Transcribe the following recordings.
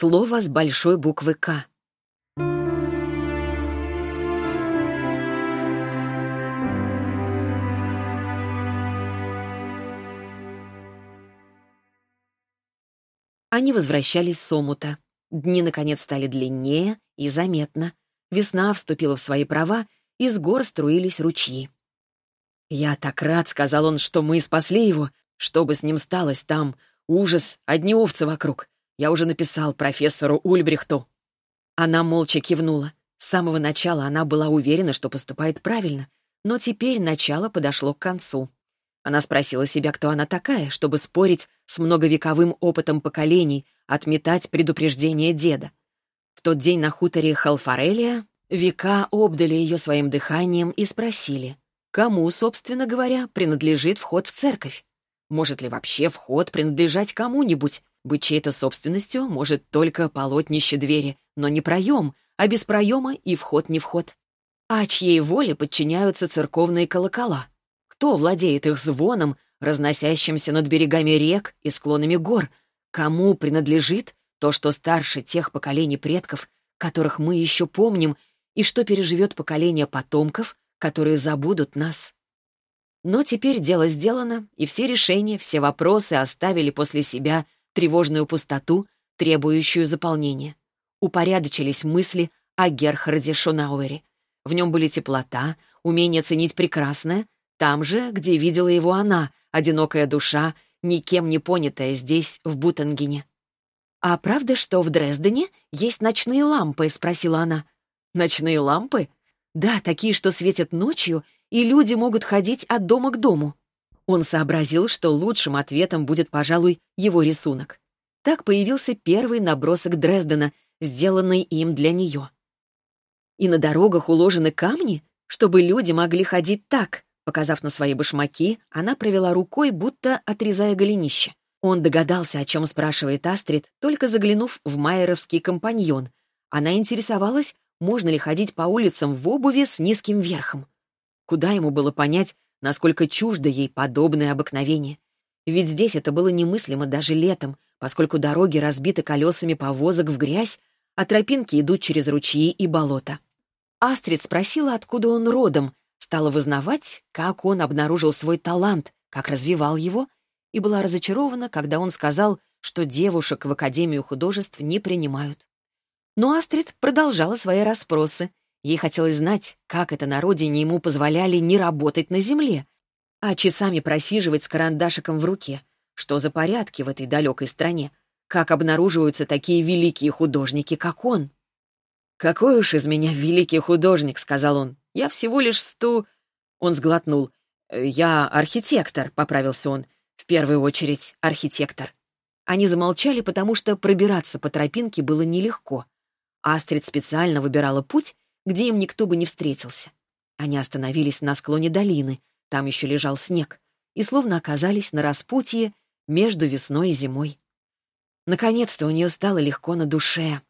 Слово с большой буквы «К». Они возвращались с омута. Дни, наконец, стали длиннее и заметно. Весна вступила в свои права, и с гор струились ручьи. «Я так рад», — сказал он, — «что мы спасли его. Что бы с ним сталось там? Ужас, одни овцы вокруг. Я уже написал профессору Ульбрихту». Она молча кивнула. С самого начала она была уверена, что поступает правильно, но теперь начало подошло к концу. Она спросила себя, кто она такая, чтобы спорить с многовековым опытом поколений, отметать предупреждение деда. В тот день на хуторе Халфарелия века обдали ее своим дыханием и спросили, кому, собственно говоря, принадлежит вход в церковь. Может ли вообще вход принадлежать кому-нибудь? Быть чьей-то собственностью может только полотнище двери, но не проем, а без проема и вход не вход. А чьей воле подчиняются церковные колокола? Кто владеет их звоном, разносящимся над берегами рек и склонами гор? Кому принадлежит то, что старше тех поколений предков, которых мы еще помним, и что переживет поколение потомков, которые забудут нас? Но теперь дело сделано, и все решения, все вопросы оставили после себя тревожную пустоту, требующую заполнения. Упорядочились мысли о Герхарде Шонауэре. В нем были теплота, умение ценить прекрасное, там же, где видела его она, одинокая душа, никем не понятая здесь, в Бутангене. «А правда, что в Дрездене есть ночные лампы?» — спросила она. «Ночные лампы?» «Да, такие, что светят ночью, и люди могут ходить от дома к дому». Он сообразил, что лучшим ответом будет, пожалуй, его рисунок. Так появился первый набросок Дрездена, сделанный им для нее. И на дорогах уложены камни, чтобы люди могли ходить так, Показав на свои башмаки, она провела рукой, будто отрезая голенище. Он догадался, о чем спрашивает Астрид, только заглянув в майеровский компаньон. Она интересовалась, можно ли ходить по улицам в обуви с низким верхом. Куда ему было понять, насколько чуждо ей подобное обыкновение? Ведь здесь это было немыслимо даже летом, поскольку дороги разбиты колесами повозок в грязь, а тропинки идут через ручьи и болота. Астрид спросила, откуда он родом, стала вызнавать, как он обнаружил свой талант, как развивал его, и была разочарована, когда он сказал, что девушек в Академию художеств не принимают. Но Астрид продолжала свои расспросы. Ей хотелось знать, как это на родине ему позволяли не работать на земле, а часами просиживать с карандашиком в руке. Что за порядки в этой далекой стране? Как обнаруживаются такие великие художники, как он? «Какой уж из меня великий художник», — сказал он. Я всего лишь сту...» Он сглотнул. «Э, «Я архитектор», — поправился он. «В первую очередь архитектор». Они замолчали, потому что пробираться по тропинке было нелегко. Астрид специально выбирала путь, где им никто бы не встретился. Они остановились на склоне долины, там еще лежал снег, и словно оказались на распутье между весной и зимой. Наконец-то у нее стало легко на душе.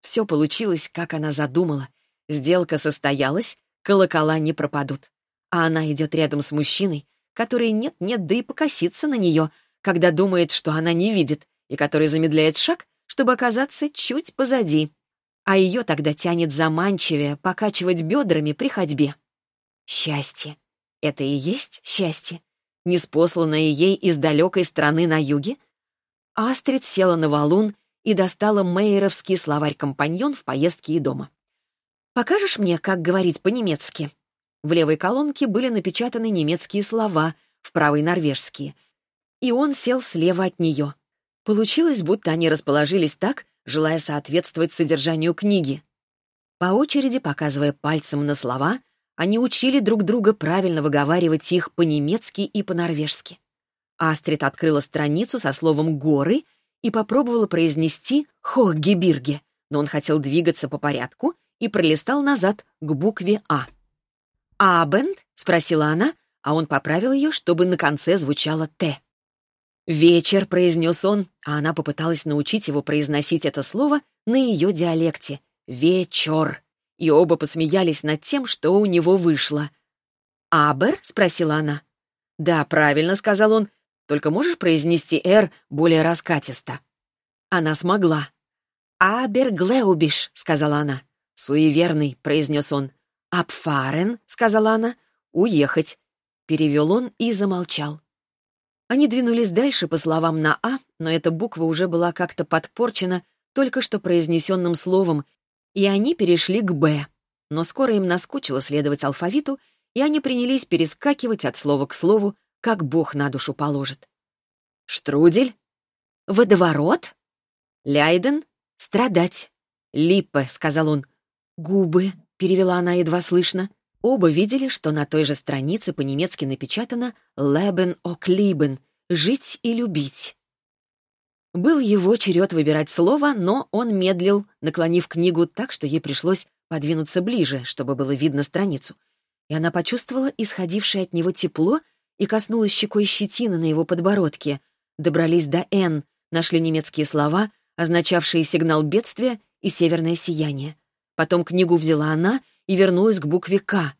Все получилось, как она задумала. Сделка состоялась, колокола не пропадут. А она идет рядом с мужчиной, который нет-нет, да и покосится на нее, когда думает, что она не видит, и который замедляет шаг, чтобы оказаться чуть позади. А ее тогда тянет заманчивее покачивать бедрами при ходьбе. Счастье. Это и есть счастье. Неспосланное ей из далекой страны на юге? Астрид села на валун и достала мейеровский словарь-компаньон в поездке и дома. «Покажешь мне, как говорить по-немецки?» В левой колонке были напечатаны немецкие слова, в правой — норвежские. И он сел слева от нее. Получилось, будто они расположились так, желая соответствовать содержанию книги. По очереди, показывая пальцем на слова, они учили друг друга правильно выговаривать их по-немецки и по-норвежски. Астрид открыла страницу со словом «горы» и попробовала произнести «хохгебирге», но он хотел двигаться по порядку и пролистал назад к букве «А». «Абенд?» — спросила она, а он поправил ее, чтобы на конце звучало «Т». «Вечер», — произнес он, а она попыталась научить его произносить это слово на ее диалекте. «Вечер». И оба посмеялись над тем, что у него вышло. «Абер?» — спросила она. «Да, правильно», — сказал он. «Только можешь произнести «р» более раскатисто?» Она смогла. «Аберглеубиш», — сказала она. «Суеверный», — произнес он. «Апфарен», — сказала она. «Уехать», — перевел он и замолчал. Они двинулись дальше по словам на «а», но эта буква уже была как-то подпорчена только что произнесенным словом, и они перешли к «б». Но скоро им наскучило следовать алфавиту, и они принялись перескакивать от слова к слову, как Бог на душу положит. «Штрудель?» «Водоворот?» «Ляйден?» «Страдать». «Липпе», — сказал он. «Губы», — перевела она едва слышно. Оба видели, что на той же странице по-немецки напечатано «Leben ok lieben» — «жить и любить». Был его черед выбирать слово, но он медлил, наклонив книгу так, что ей пришлось подвинуться ближе, чтобы было видно страницу. И она почувствовала исходившее от него тепло и коснулась щекой щетины на его подбородке. Добрались до «Н», нашли немецкие слова, означавшие сигнал бедствия и северное сияние. Потом книгу взяла она и вернулась к букве «К».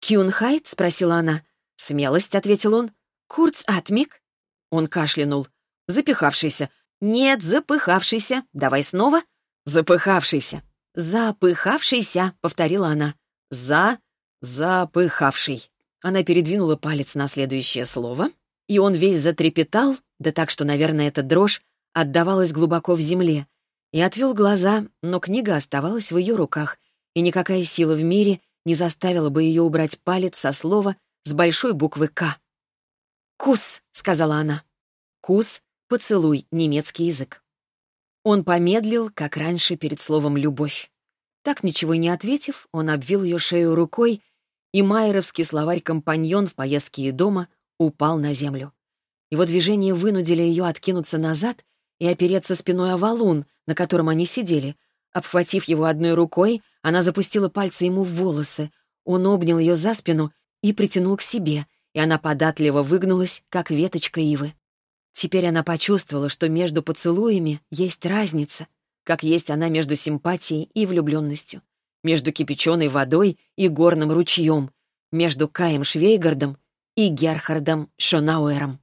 «Кюнхайт?» — спросила она. «Смелость», — ответил он. «Курц Атмик?» Он кашлянул. «Запыхавшийся». «Нет, запыхавшийся. Давай снова». «Запыхавшийся». «Запыхавшийся», — повторила она. «За... запыхавший». Она передвинула палец на следующее слово, и он весь затрепетал, да так, что, наверное, эта дрожь отдавалась глубоко в земле, и отвел глаза, но книга оставалась в ее руках, и никакая сила в мире не заставила бы ее убрать палец со слова с большой буквы «К». «Кус», — сказала она. «Кус» — поцелуй, немецкий язык. Он помедлил, как раньше, перед словом «любовь». Так ничего не ответив, он обвил ее шею рукой, и майеровский словарь-компаньон в поездке и дома упал на землю. Его движения вынудили ее откинуться назад и опереться спиной о валун, на котором они сидели. Обхватив его одной рукой, она запустила пальцы ему в волосы. Он обнял ее за спину и притянул к себе, и она податливо выгнулась, как веточка ивы. Теперь она почувствовала, что между поцелуями есть разница, как есть она между симпатией и влюбленностью, между кипяченой водой и горным ручьем, между Каем Швейгардом и Герхардом Шонауэром.